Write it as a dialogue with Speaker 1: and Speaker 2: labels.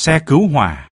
Speaker 1: xe cứu hỏa.